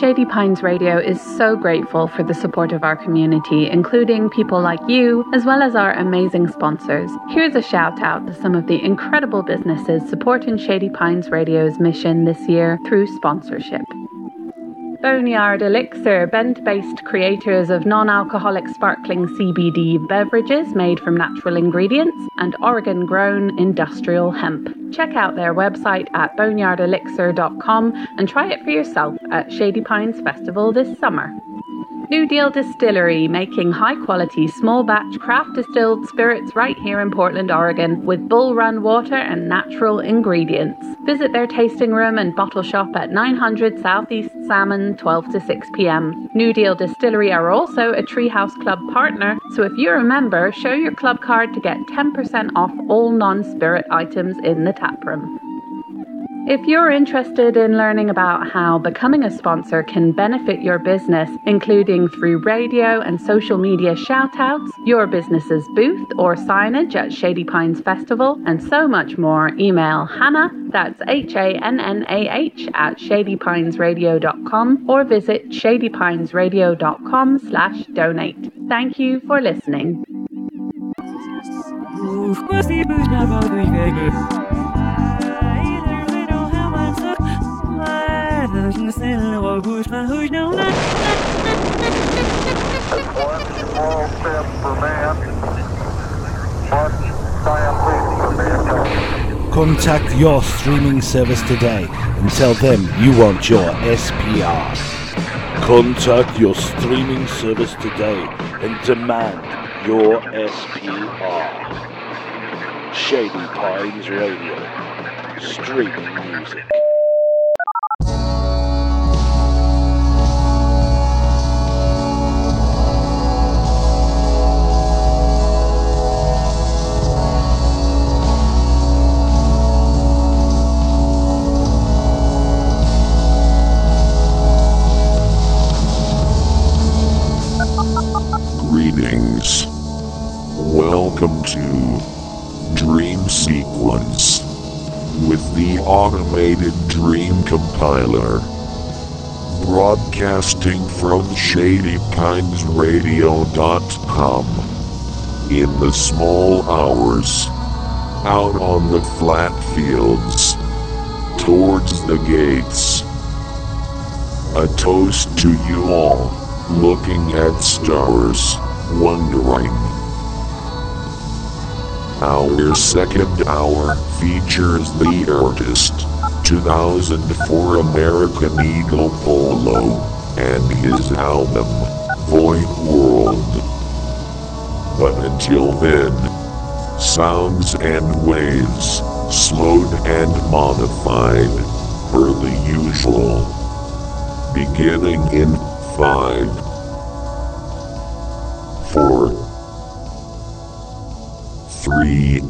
Shady Pines Radio is so grateful for the support of our community, including people like you, as well as our amazing sponsors. Here's a shout out to some of the incredible businesses supporting Shady Pines Radio's mission this year through sponsorship. Boneyard Elixir, Bend based creators of non alcoholic sparkling CBD beverages made from natural ingredients and Oregon grown industrial hemp. Check out their website at boneyardelixir.com and try it for yourself at Shady Pines Festival this summer. New Deal Distillery, making high quality, small batch craft distilled spirits right here in Portland, Oregon, with bull run water and natural ingredients. Visit their tasting room and bottle shop at 900 Southeast Salmon, 12 to 6 p.m. New Deal Distillery are also a Treehouse Club partner, so if you're a member, show your club card to get 10% off all non spirit items in the taproom. If you're interested in learning about how becoming a sponsor can benefit your business, including through radio and social media shoutouts, your business's booth or signage at Shady Pines Festival, and so much more, email Hannah, that's H A N N A H, at shadypinesradio.com or visit shadypinesradio.com slash donate. Thank you for listening. Contact your streaming service today and tell them you want your SPR. Contact your streaming service today and demand your SPR. Shady Pines Radio. Streaming music. Greetings. Welcome to Dream Sequence with the automated Dream Compiler. Broadcasting from ShadyPinesRadio.com. In the small hours. Out on the flat fields. Towards the gates. A toast to you all looking at stars, wondering. Our second hour features the artist, 2004 American Eagle Polo, and his album, Void World. But until then, sounds and waves, slowed and modified, per the usual. Beginning in five, four, three,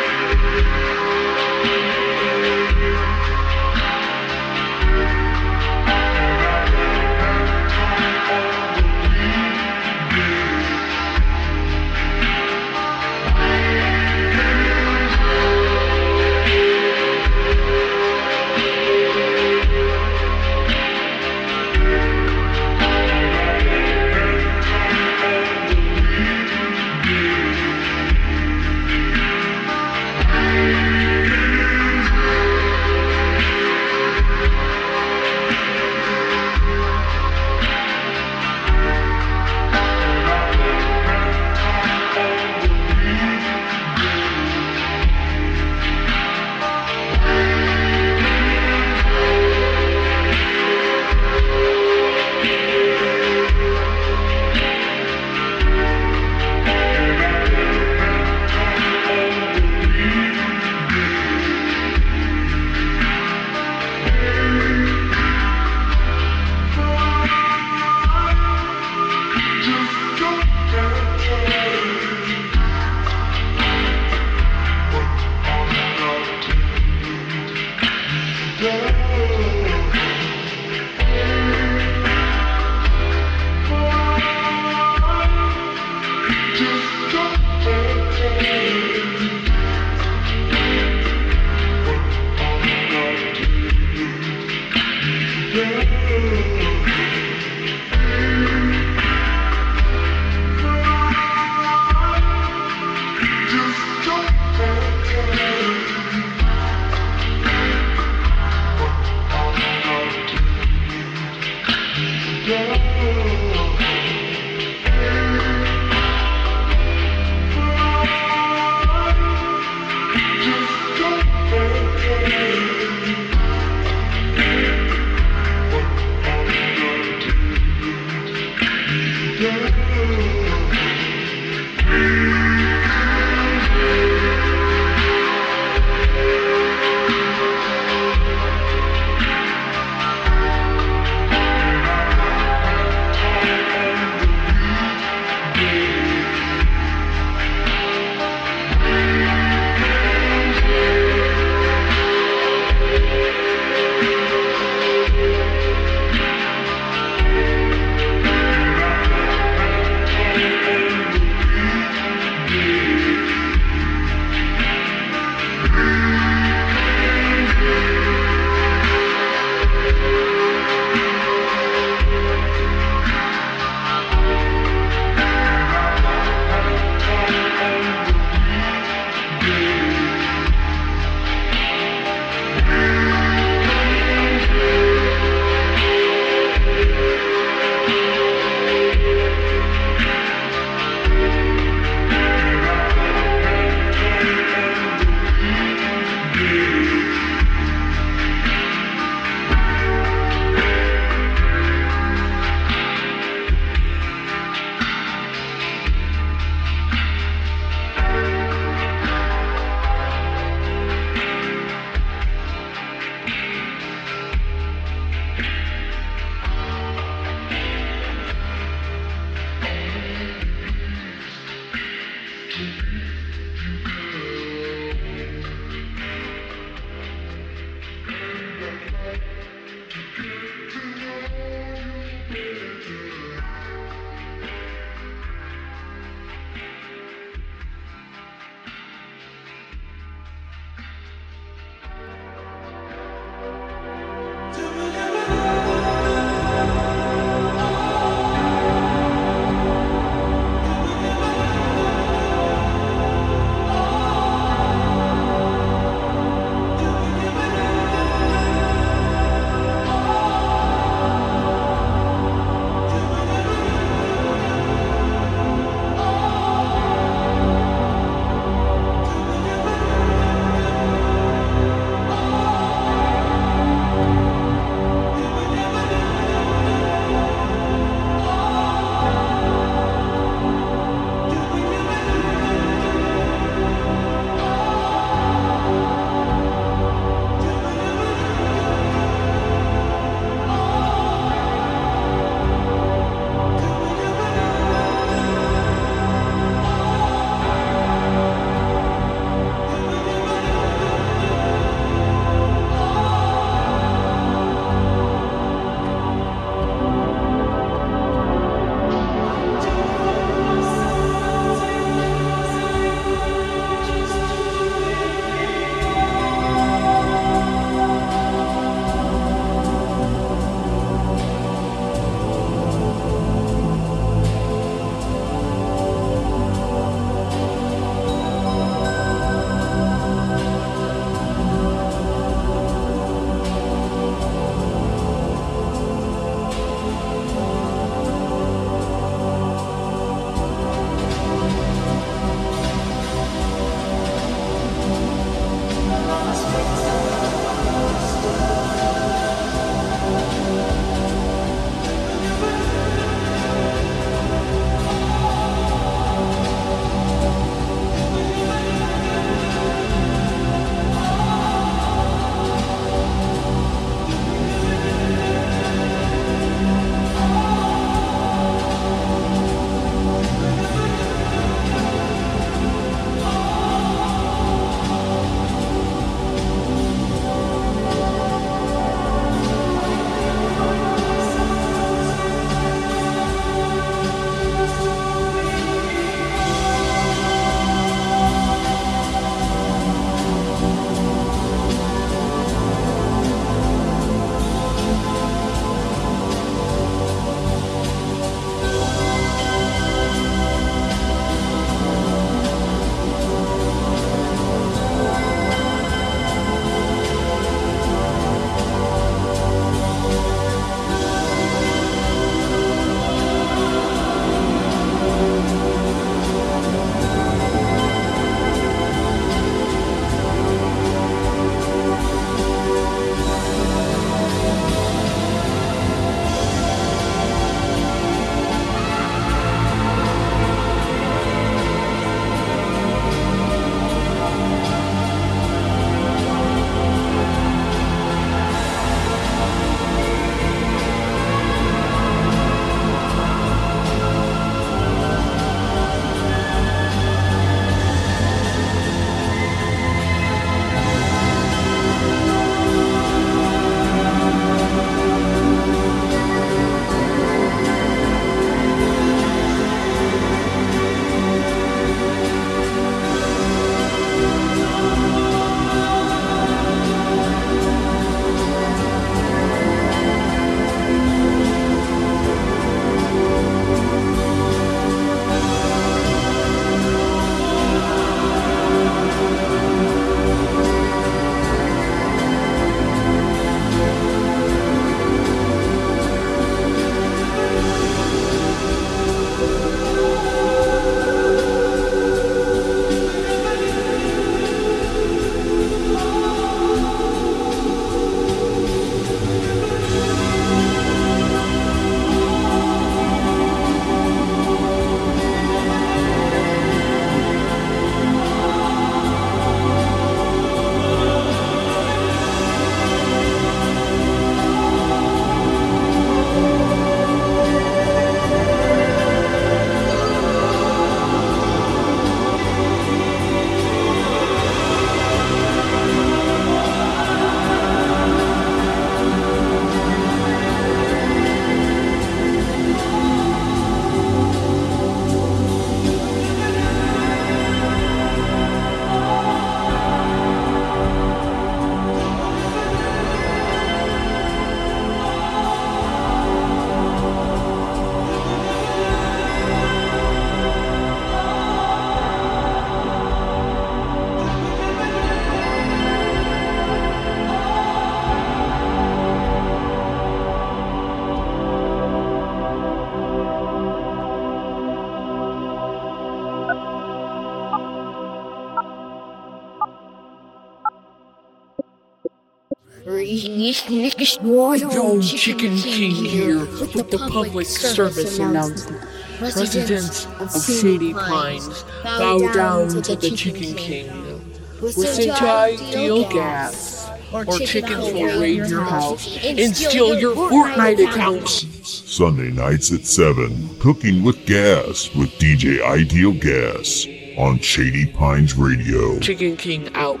Yo, Chicken King here with the public service announcement. Residents of Shady Pines, bow down to the Chicken King. Listen to Ideal Gas, or chickens will raid your house and steal your Fortnite accounts. Sunday nights at 7. Cooking with Gas with DJ Ideal Gas on Shady Pines Radio. Chicken King out.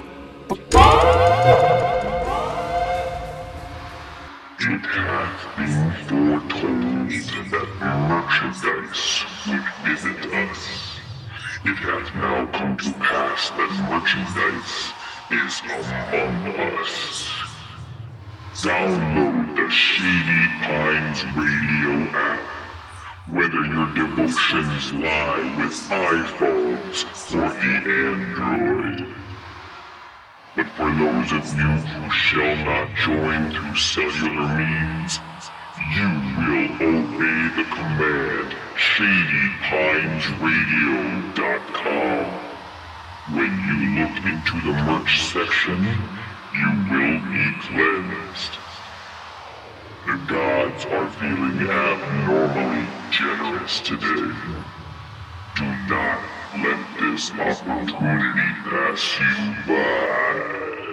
Of you who shall not join through cellular means, you will obey the command ShadyPinesRadio.com. When you look into the merch section, you will be cleansed. The gods are feeling abnormally generous today. Do not let this opportunity pass you by.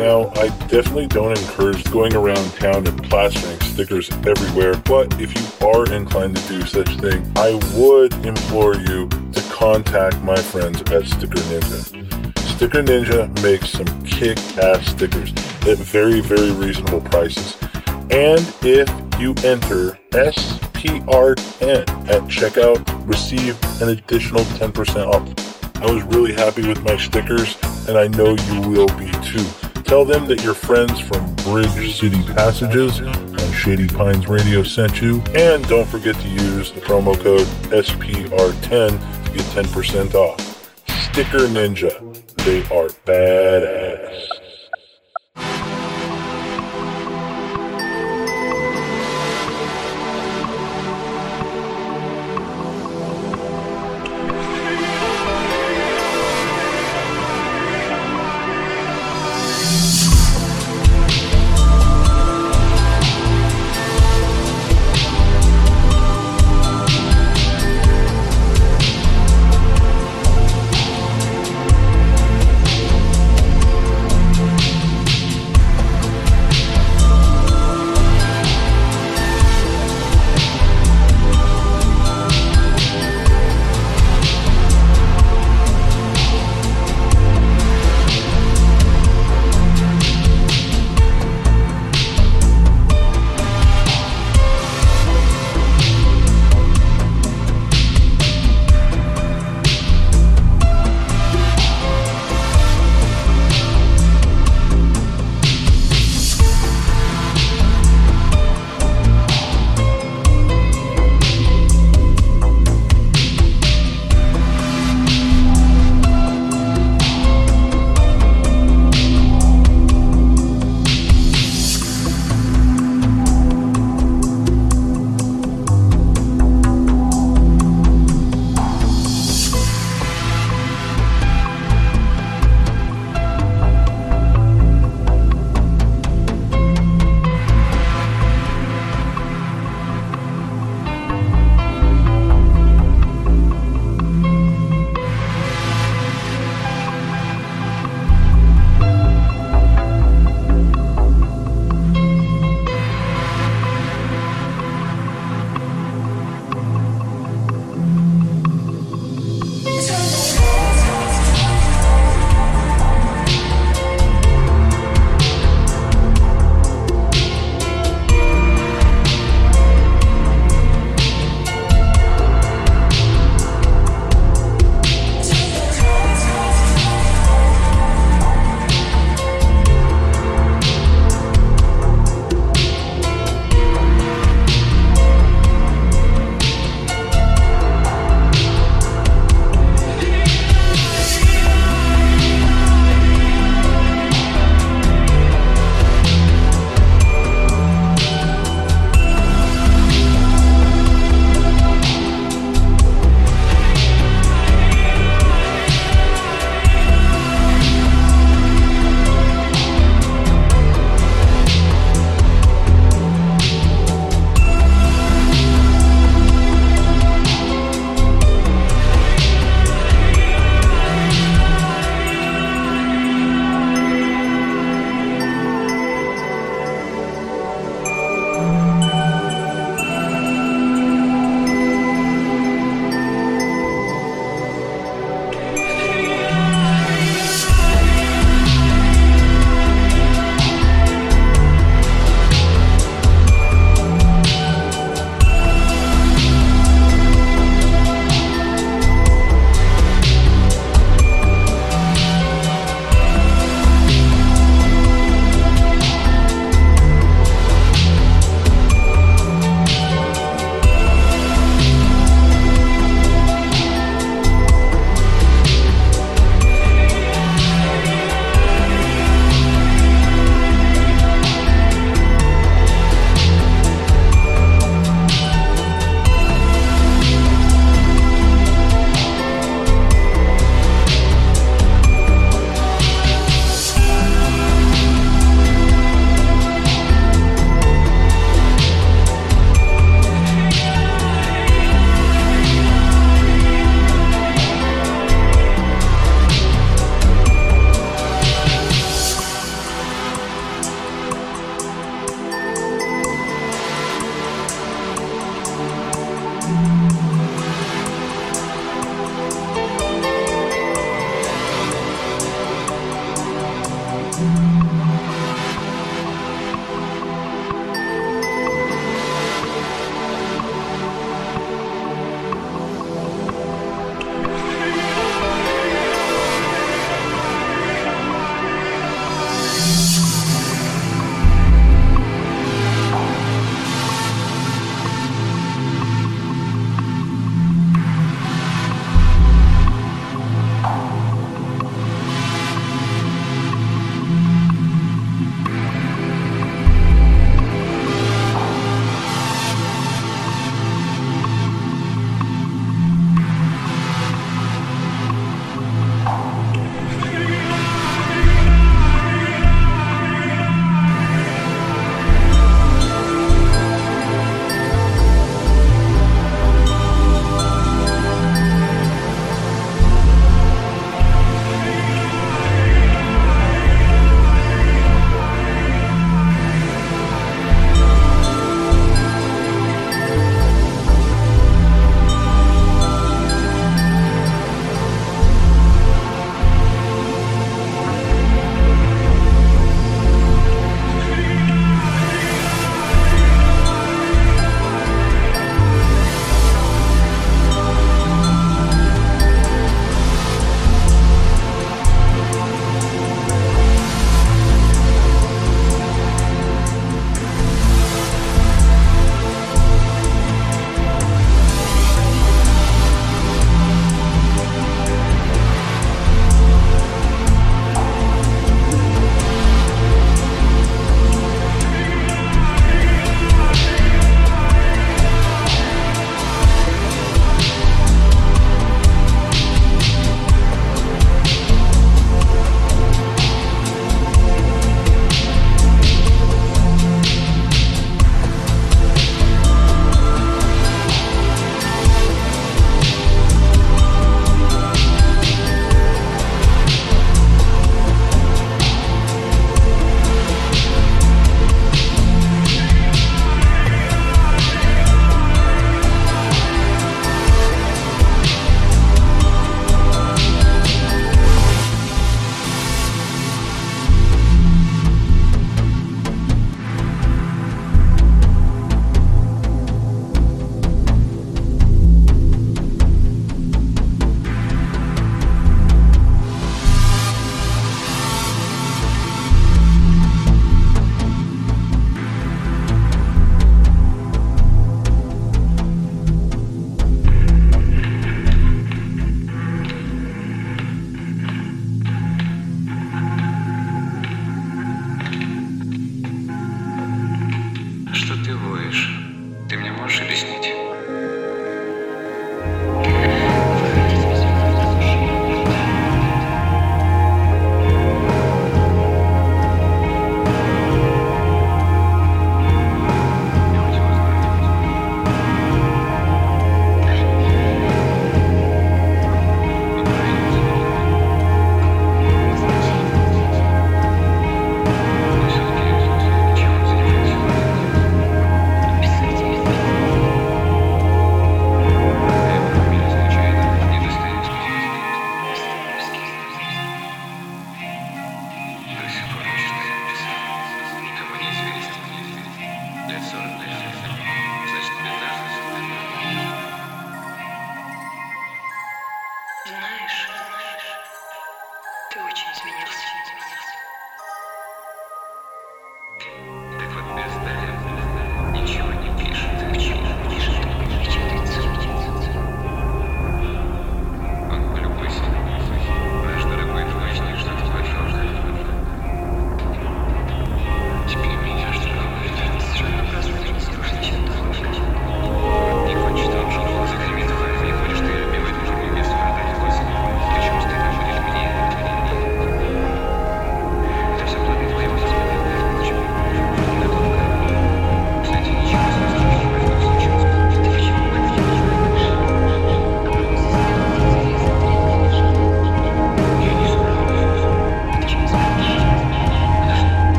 Now, I definitely don't encourage going around town and plastering stickers everywhere, but if you are inclined to do such thing, I would implore you to contact my friends at Sticker Ninja. Sticker Ninja makes some kick-ass stickers at very, very reasonable prices. And if you enter SPR10 at checkout, receive an additional 10% off. I was really happy with my stickers, and I know you will be too. Tell them that your friends from Bridge City Passages and Shady Pines Radio sent you, and don't forget to use the promo code SPR10 to get 10% off. Sticker Ninja, they are badass.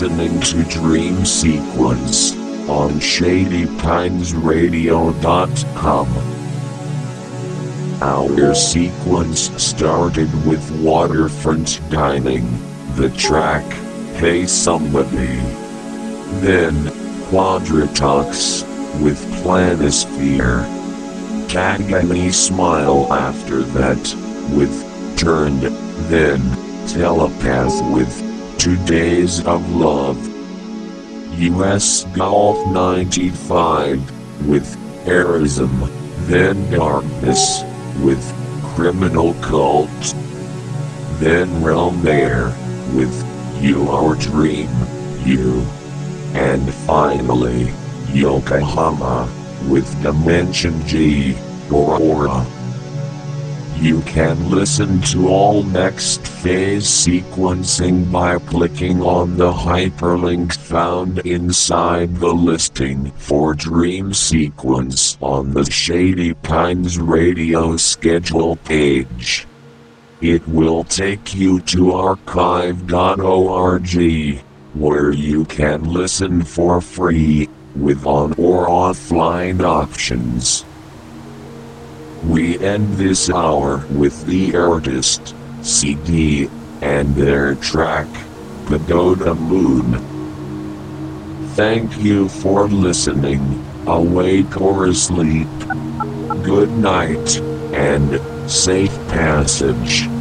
Listening to Dream Sequence on ShadyPinesRadio.com. Our sequence started with waterfront dining, the track, Hey Somebody. Then, Quadratox, with Planisphere. Kagami Smile after that, with Turned, then, Telepath with Two Days of Love. US Golf 95, with Airism, then Darkness with Criminal Cult. Then Rel Mayer with You Our Dream, You. And finally, Yokohama with Dimension G, Aurora. You can listen to all next phase sequencing by clicking on the hyperlink found inside the listing for Dream Sequence on the Shady Pines radio schedule page. It will take you to archive.org, where you can listen for free, with on or offline options. We end this hour with the artist, CD, and their track, Pagoda Moon. Thank you for listening, awake or asleep. Good night, and safe passage.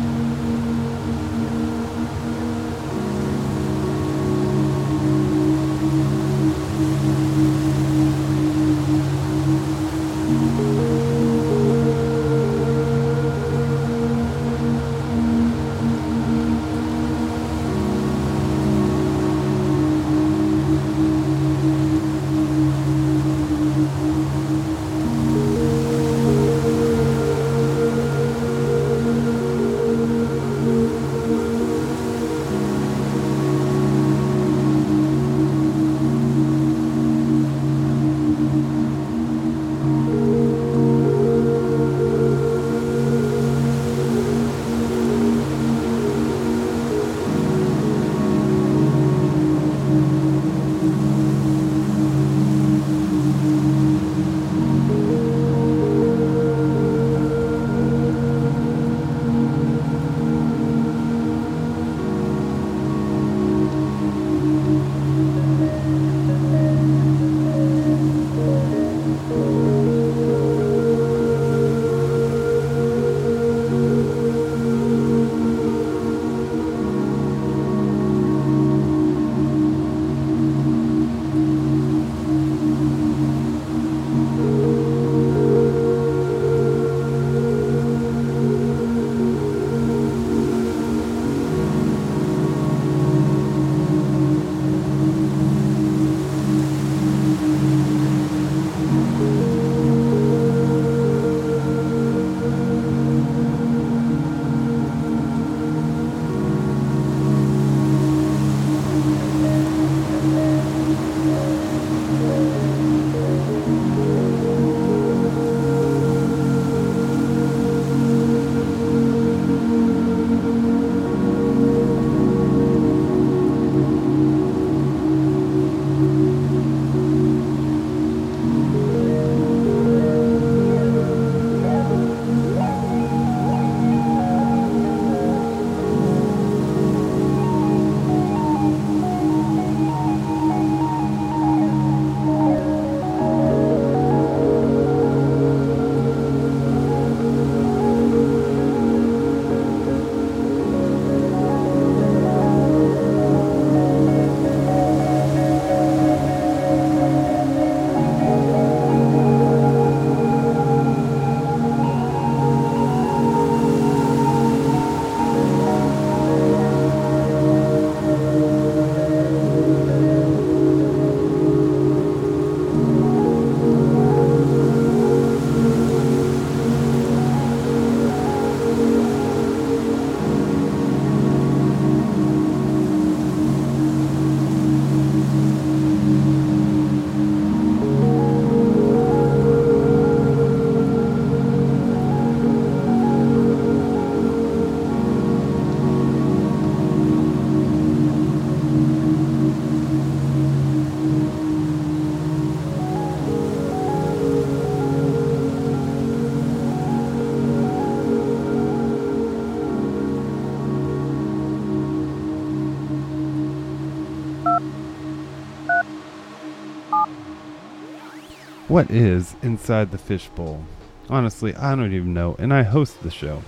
What is inside the fishbowl? Honestly, I don't even know, and I host the show.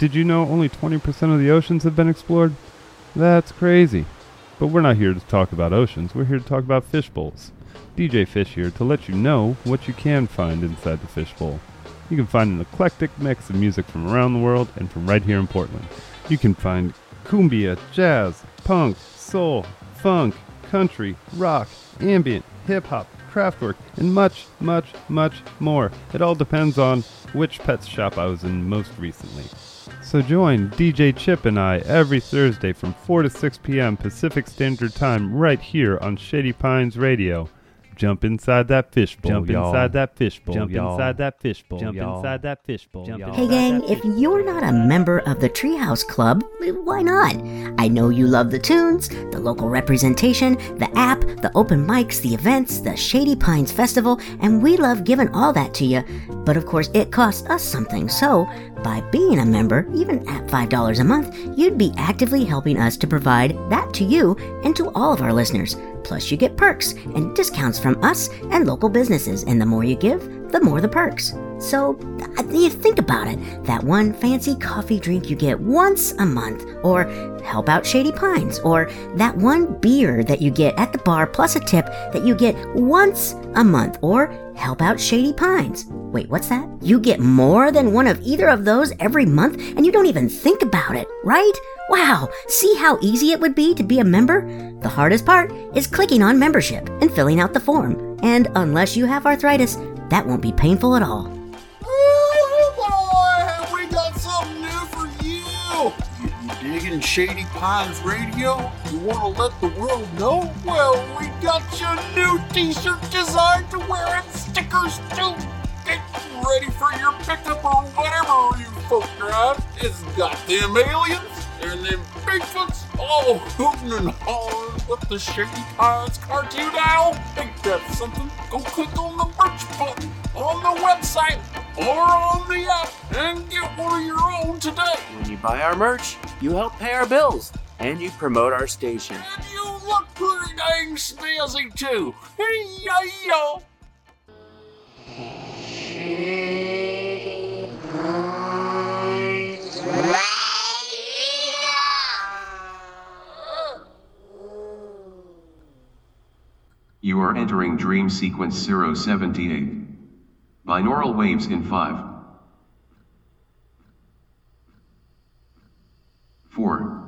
Did you know only 20% of the oceans have been explored? That's crazy. But we're not here to talk about oceans, we're here to talk about fishbowls. DJ Fish here to let you know what you can find inside the fishbowl. You can find an eclectic mix of music from around the world and from right here in Portland. You can find cumbia, jazz, punk, soul, funk, country, rock, ambient, hip hop, craftwork, and much, much, much more. It all depends on which pet shop I was in most recently. So join DJ Chip and I every Thursday from 4 to 6 p.m. Pacific Standard Time right here on Shady Pines Radio. Jump inside that fishbowl. Jump y'all. inside that fishbowl. Jump Jump y'all. inside that fishbowl. Jump Jump y'all. inside that fishbowl. Jump y'all. Hey gang, that if you're not a member of the Treehouse Club, why not? I know you love the tunes, the local representation, the app, the open mics, the events, the Shady Pines Festival, and we love giving all that to you. But of course, it costs us something, so by being a member, even at $5 a month, you'd be actively helping us to provide that to you and to all of our listeners. Plus, you get perks and discounts from us and local businesses, and the more you give, the more the perks. So, you think about it that one fancy coffee drink you get once a month, or help out Shady Pines, or that one beer that you get at the bar plus a tip that you get once a month, or help out Shady Pines. Wait, what's that? You get more than one of either of those every month, and you don't even think about it, right? Wow, see how easy it would be to be a member? The hardest part is clicking on membership and filling out the form. And unless you have arthritis, that won't be painful at all. Digging Shady Pines Radio? You want to let the world know? Well, we got your new t-shirt designed to wear and stickers too. Get ready for your pickup or whatever you folk drive. It's got them aliens and them Bigfoots all hooting and hollering with the Shady Pines cartoon owl. Ain't that something? Go click on the merch button on the website or on the app and get one of your own today. When you buy our merch, you help pay our bills and you promote our station. And you look pretty dang snazzy too. Hey, yeah, yeah. You are entering Dream Sequence 078. Binaural waves in 5. 4.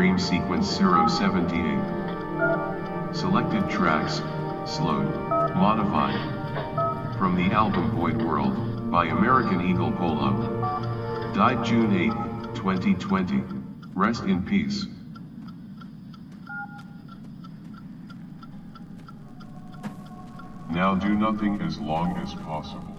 Dream Sequence 078. Selected tracks, slowed, modified. From the album Void World, by American Eagle Polo. Died June 8, 2020. Rest in peace. Now do nothing as long as possible.